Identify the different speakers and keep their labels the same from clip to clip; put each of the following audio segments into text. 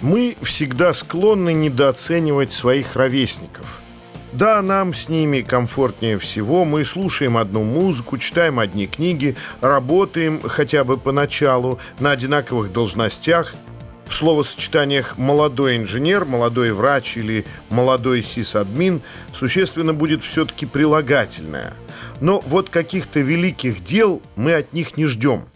Speaker 1: Мы всегда склонны недооценивать своих ровесников. Да, нам с ними комфортнее всего, мы слушаем одну музыку, читаем одни книги, работаем хотя бы поначалу на одинаковых должностях. В словосочетаниях «молодой инженер», «молодой врач» или «молодой сисадмин» существенно будет все-таки прилагательное. Но вот каких-то великих дел мы от них не ждем.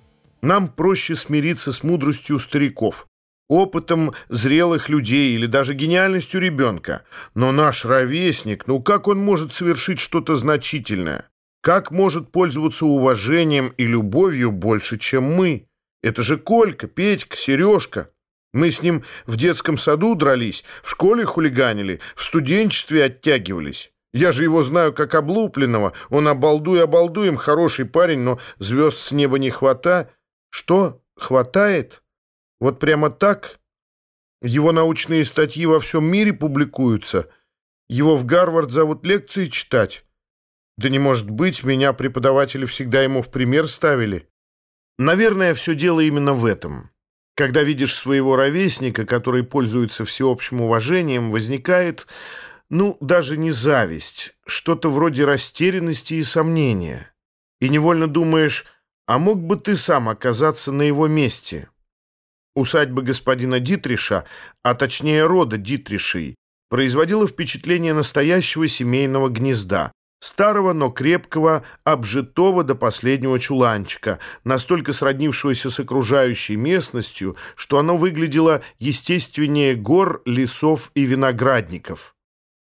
Speaker 1: Нам проще смириться с мудростью стариков опытом зрелых людей или даже гениальностью ребенка. Но наш ровесник, ну как он может совершить что-то значительное? Как может пользоваться уважением и любовью больше, чем мы? Это же Колька, Петька, Сережка. Мы с ним в детском саду дрались, в школе хулиганили, в студенчестве оттягивались. Я же его знаю как облупленного. Он обалдуй обалдуем, хороший парень, но звезд с неба не хвата. Что, хватает? Вот прямо так? Его научные статьи во всем мире публикуются. Его в Гарвард зовут лекции читать. Да не может быть, меня преподаватели всегда ему в пример ставили. Наверное, все дело именно в этом. Когда видишь своего ровесника, который пользуется всеобщим уважением, возникает, ну, даже не зависть, что-то вроде растерянности и сомнения. И невольно думаешь, а мог бы ты сам оказаться на его месте? Усадьба господина Дитриша, а точнее рода Дитришей, производила впечатление настоящего семейного гнезда, старого, но крепкого, обжитого до последнего чуланчика, настолько сроднившегося с окружающей местностью, что оно выглядело естественнее гор, лесов и виноградников.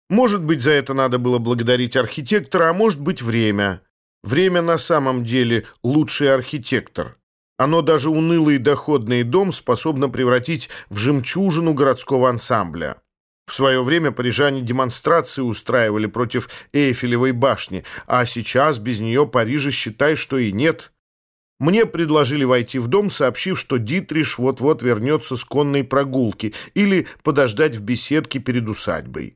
Speaker 1: Может быть, за это надо было благодарить архитектора, а может быть, время. Время на самом деле лучший архитектор. Оно даже унылый доходный дом способно превратить в жемчужину городского ансамбля. В свое время парижане демонстрации устраивали против Эйфелевой башни, а сейчас без нее Парижа считай, что и нет. Мне предложили войти в дом, сообщив, что Дитриш вот-вот вернется с конной прогулки или подождать в беседке перед усадьбой.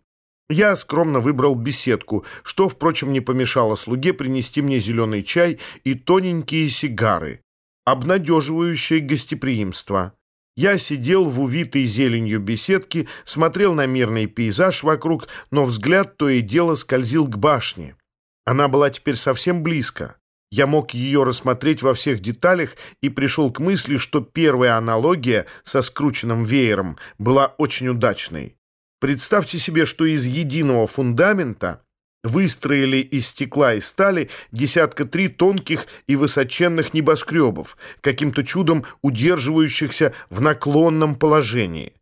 Speaker 1: Я скромно выбрал беседку, что, впрочем, не помешало слуге принести мне зеленый чай и тоненькие сигары обнадеживающее гостеприимство. Я сидел в увитой зеленью беседке, смотрел на мирный пейзаж вокруг, но взгляд то и дело скользил к башне. Она была теперь совсем близко. Я мог ее рассмотреть во всех деталях и пришел к мысли, что первая аналогия со скрученным веером была очень удачной. Представьте себе, что из единого фундамента выстроили из стекла и стали десятка три тонких и высоченных небоскребов, каким-то чудом удерживающихся в наклонном положении.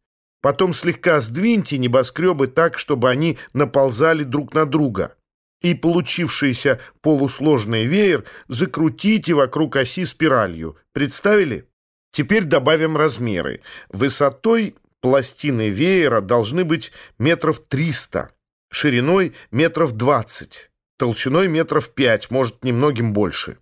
Speaker 1: Потом слегка сдвиньте небоскребы так, чтобы они наползали друг на друга. И получившийся полусложный веер закрутите вокруг оси спиралью. Представили? Теперь добавим размеры. Высотой пластины веера должны быть метров триста шириной метров двадцать, толщиной метров пять, может, немногим больше.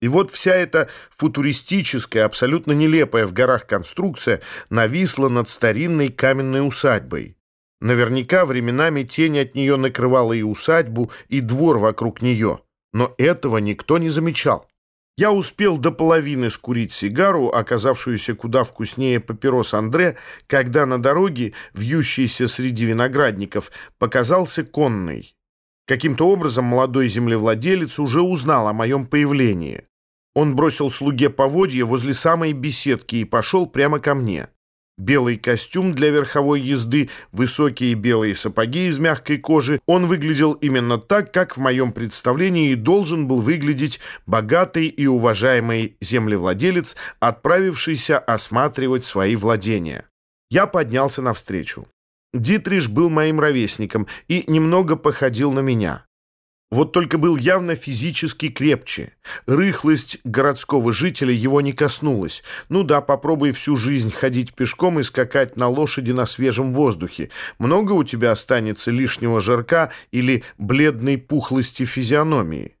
Speaker 1: И вот вся эта футуристическая, абсолютно нелепая в горах конструкция нависла над старинной каменной усадьбой. Наверняка временами тень от нее накрывала и усадьбу, и двор вокруг нее. Но этого никто не замечал. Я успел до половины скурить сигару, оказавшуюся куда вкуснее папирос Андре, когда на дороге, вьющейся среди виноградников, показался конный. Каким-то образом молодой землевладелец уже узнал о моем появлении. Он бросил слуге поводья возле самой беседки и пошел прямо ко мне белый костюм для верховой езды, высокие белые сапоги из мягкой кожи. Он выглядел именно так, как в моем представлении должен был выглядеть богатый и уважаемый землевладелец, отправившийся осматривать свои владения. Я поднялся навстречу. Дитриш был моим ровесником и немного походил на меня. Вот только был явно физически крепче. Рыхлость городского жителя его не коснулась. Ну да, попробуй всю жизнь ходить пешком и скакать на лошади на свежем воздухе. Много у тебя останется лишнего жирка или бледной пухлости физиономии.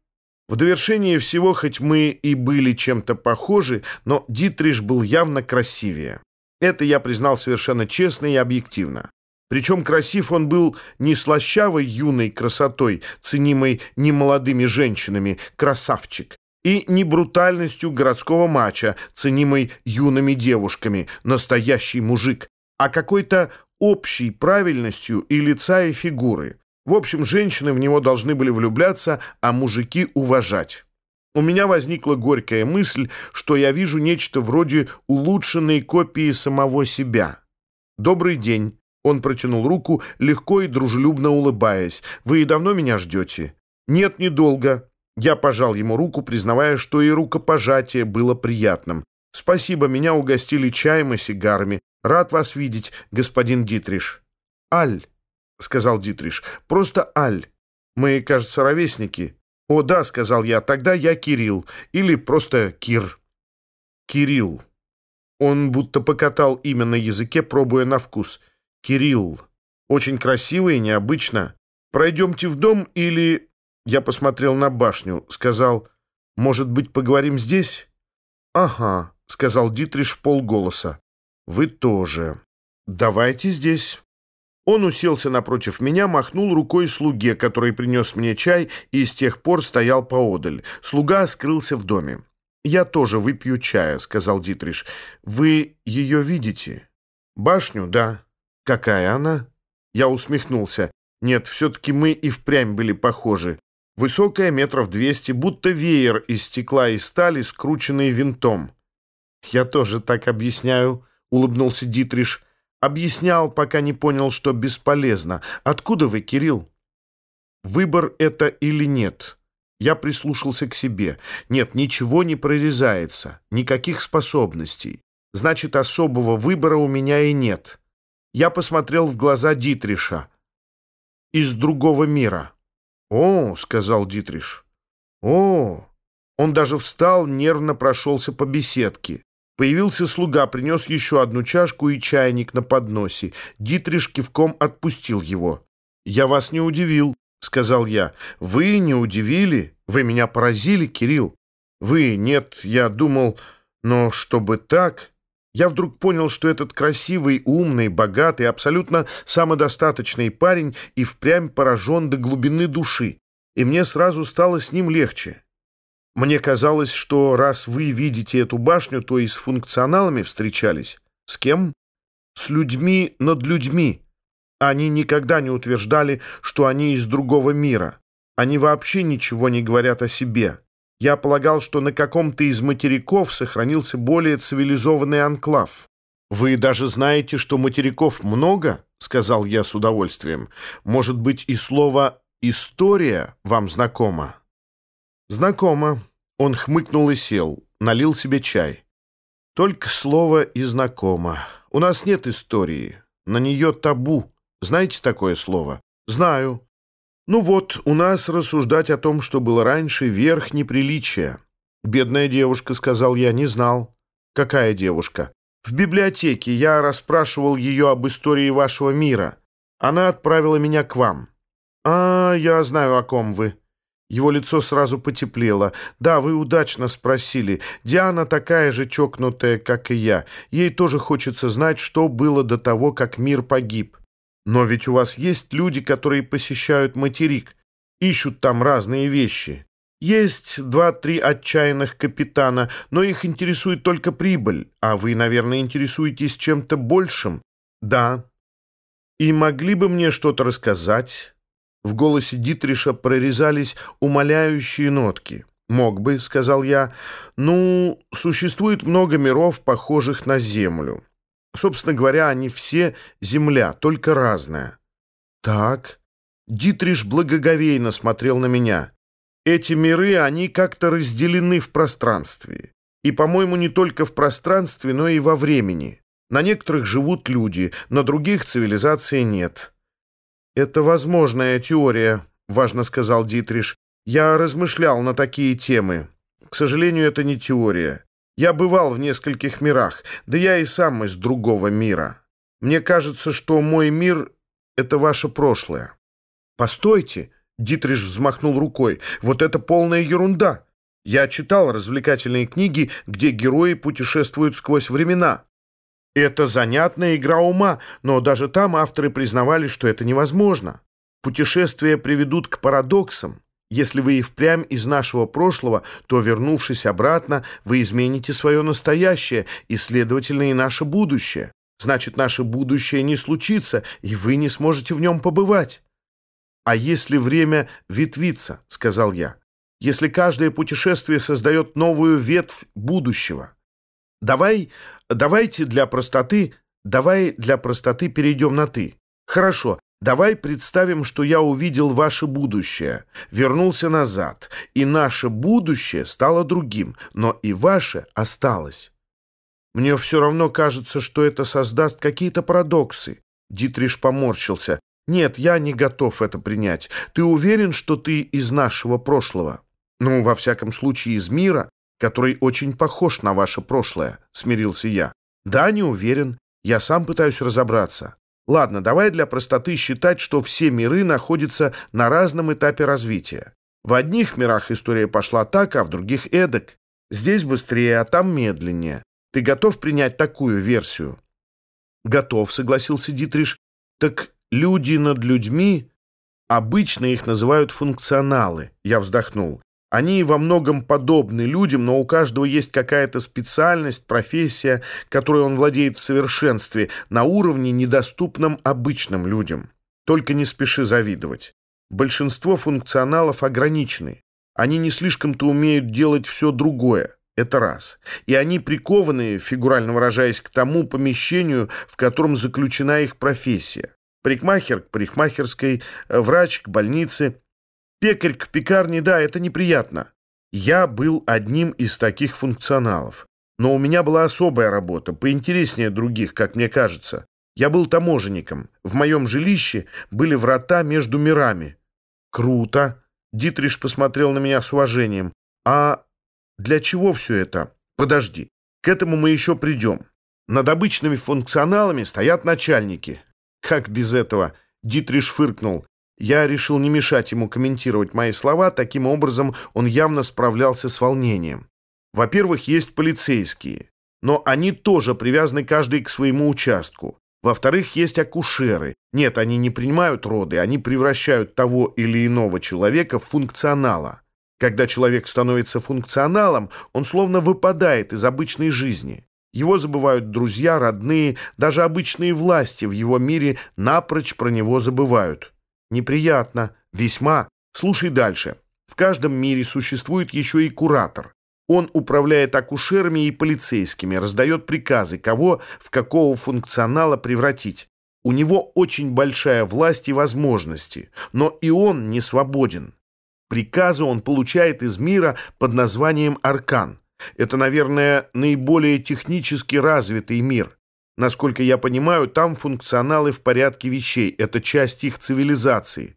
Speaker 1: В довершение всего, хоть мы и были чем-то похожи, но Дитриш был явно красивее. Это я признал совершенно честно и объективно. Причем красив он был не слащавой юной красотой, ценимой немолодыми женщинами, красавчик, и не брутальностью городского мача, ценимой юными девушками, настоящий мужик, а какой-то общей правильностью и лица, и фигуры. В общем, женщины в него должны были влюбляться, а мужики уважать. У меня возникла горькая мысль, что я вижу нечто вроде улучшенной копии самого себя. «Добрый день». Он протянул руку, легко и дружелюбно улыбаясь. «Вы давно меня ждете?» «Нет, недолго». Я пожал ему руку, признавая, что и рукопожатие было приятным. «Спасибо, меня угостили чаем и сигарами. Рад вас видеть, господин Дитриш». «Аль», — сказал Дитриш, — «просто Аль. Мы, кажется, ровесники». «О, да», — сказал я, — «тогда я Кирилл. Или просто Кир». «Кирилл». Он будто покатал имя на языке, пробуя на вкус. «Кирилл. Очень красиво и необычно. Пройдемте в дом или...» Я посмотрел на башню, сказал, «Может быть, поговорим здесь?» «Ага», — сказал Дитриш полголоса. «Вы тоже. Давайте здесь». Он уселся напротив меня, махнул рукой слуге, который принес мне чай и с тех пор стоял поодаль. Слуга скрылся в доме. «Я тоже выпью чая», — сказал Дитриш. «Вы ее видите?» «Башню, да». «Какая она?» Я усмехнулся. «Нет, все-таки мы и впрямь были похожи. Высокая, метров двести, будто веер из стекла и стали, скрученный винтом». «Я тоже так объясняю», — улыбнулся Дитриш. «Объяснял, пока не понял, что бесполезно. Откуда вы, Кирилл?» «Выбор это или нет?» Я прислушался к себе. Нет, ничего не прорезается, никаких способностей. Значит, особого выбора у меня и нет. Я посмотрел в глаза Дитриша. Из другого мира. «О», — сказал Дитриш. «О». Он даже встал, нервно прошелся по беседке. Появился слуга, принес еще одну чашку и чайник на подносе. Дитриш кивком отпустил его. «Я вас не удивил», — сказал я. «Вы не удивили? Вы меня поразили, Кирилл. Вы, нет, я думал, но чтобы так...» Я вдруг понял, что этот красивый, умный, богатый, абсолютно самодостаточный парень и впрямь поражен до глубины души, и мне сразу стало с ним легче. Мне казалось, что раз вы видите эту башню, то и с функционалами встречались. С кем? С людьми над людьми. Они никогда не утверждали, что они из другого мира. Они вообще ничего не говорят о себе. Я полагал, что на каком-то из материков сохранился более цивилизованный анклав. «Вы даже знаете, что материков много?» — сказал я с удовольствием. «Может быть, и слово «история» вам знакомо?» «Знакомо». Он хмыкнул и сел, налил себе чай. «Только слово и знакомо. У нас нет истории. На нее табу. Знаете такое слово? Знаю. Ну вот, у нас рассуждать о том, что было раньше, верх неприличия. Бедная девушка, сказал я, не знал. Какая девушка? В библиотеке я расспрашивал ее об истории вашего мира. Она отправила меня к вам. А, я знаю, о ком вы. Его лицо сразу потеплело. «Да, вы удачно спросили. Диана такая же чокнутая, как и я. Ей тоже хочется знать, что было до того, как мир погиб. Но ведь у вас есть люди, которые посещают материк, ищут там разные вещи. Есть два-три отчаянных капитана, но их интересует только прибыль, а вы, наверное, интересуетесь чем-то большим. Да. И могли бы мне что-то рассказать? В голосе Дитриша прорезались умоляющие нотки. «Мог бы», — сказал я. «Ну, существует много миров, похожих на Землю. Собственно говоря, они все земля, только разная. Так. Дитриш благоговейно смотрел на меня. Эти миры, они как-то разделены в пространстве. И, по-моему, не только в пространстве, но и во времени. На некоторых живут люди, на других цивилизации нет. «Это возможная теория», — важно сказал Дитриш. «Я размышлял на такие темы. К сожалению, это не теория. Я бывал в нескольких мирах, да я и сам из другого мира. Мне кажется, что мой мир — это ваше прошлое». «Постойте!» — Дитриш взмахнул рукой. «Вот это полная ерунда! Я читал развлекательные книги, где герои путешествуют сквозь времена. Это занятная игра ума, но даже там авторы признавали, что это невозможно. Путешествия приведут к парадоксам. Если вы и впрямь из нашего прошлого, то, вернувшись обратно, вы измените свое настоящее и, следовательно, и наше будущее. Значит, наше будущее не случится, и вы не сможете в нем побывать. «А если время ветвится?» — сказал я. «Если каждое путешествие создает новую ветвь будущего? Давай, давайте для простоты, давай для простоты перейдем на «ты». Хорошо, давай представим, что я увидел ваше будущее, вернулся назад, и наше будущее стало другим, но и ваше осталось. Мне все равно кажется, что это создаст какие-то парадоксы. Дитриш поморщился. «Нет, я не готов это принять. Ты уверен, что ты из нашего прошлого?» «Ну, во всяком случае, из мира, который очень похож на ваше прошлое», — смирился я. «Да, не уверен. Я сам пытаюсь разобраться. Ладно, давай для простоты считать, что все миры находятся на разном этапе развития. В одних мирах история пошла так, а в других эдак. Здесь быстрее, а там медленнее. Ты готов принять такую версию?» «Готов», — согласился Дитриш. «Так Люди над людьми, обычно их называют функционалы, я вздохнул. Они во многом подобны людям, но у каждого есть какая-то специальность, профессия, которой он владеет в совершенстве, на уровне, недоступном обычным людям. Только не спеши завидовать. Большинство функционалов ограничены. Они не слишком-то умеют делать все другое. Это раз. И они прикованы, фигурально выражаясь, к тому помещению, в котором заключена их профессия. Парикмахер к парикмахерской, э, врач к больнице, пекарь к пекарне, да, это неприятно. Я был одним из таких функционалов. Но у меня была особая работа, поинтереснее других, как мне кажется. Я был таможенником. В моем жилище были врата между мирами. Круто. Дитриш посмотрел на меня с уважением. А для чего все это? Подожди. К этому мы еще придем. Над обычными функционалами стоят начальники. Как без этого? Дитриш фыркнул. Я решил не мешать ему комментировать мои слова, таким образом он явно справлялся с волнением. Во-первых, есть полицейские, но они тоже привязаны каждый к своему участку. Во-вторых, есть акушеры. Нет, они не принимают роды, они превращают того или иного человека в функционала. Когда человек становится функционалом, он словно выпадает из обычной жизни. Его забывают друзья, родные, даже обычные власти в его мире напрочь про него забывают. Неприятно, весьма. Слушай дальше. В каждом мире существует еще и куратор. Он управляет акушерами и полицейскими, раздает приказы, кого в какого функционала превратить. У него очень большая власть и возможности, но и он не свободен. Приказы он получает из мира под названием «Аркан». Это, наверное, наиболее технически развитый мир. Насколько я понимаю, там функционалы в порядке вещей. Это часть их цивилизации.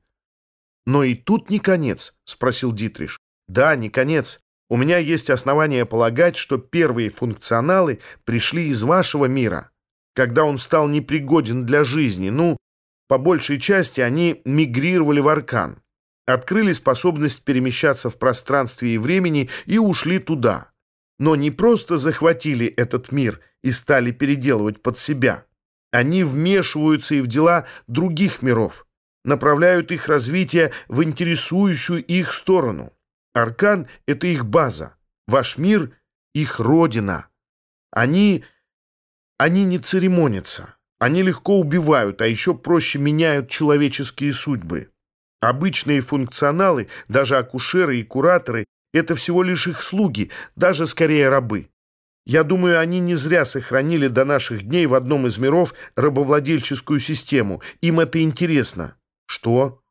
Speaker 1: «Но и тут не конец?» — спросил Дитриш. «Да, не конец. У меня есть основания полагать, что первые функционалы пришли из вашего мира, когда он стал непригоден для жизни. Ну, по большей части они мигрировали в Аркан, открыли способность перемещаться в пространстве и времени и ушли туда но не просто захватили этот мир и стали переделывать под себя. Они вмешиваются и в дела других миров, направляют их развитие в интересующую их сторону. Аркан — это их база, ваш мир — их родина. Они, они не церемонятся, они легко убивают, а еще проще меняют человеческие судьбы. Обычные функционалы, даже акушеры и кураторы, это всего лишь их слуги, даже скорее рабы. Я думаю, они не зря сохранили до наших дней в одном из миров рабовладельческую систему. Им это интересно. Что?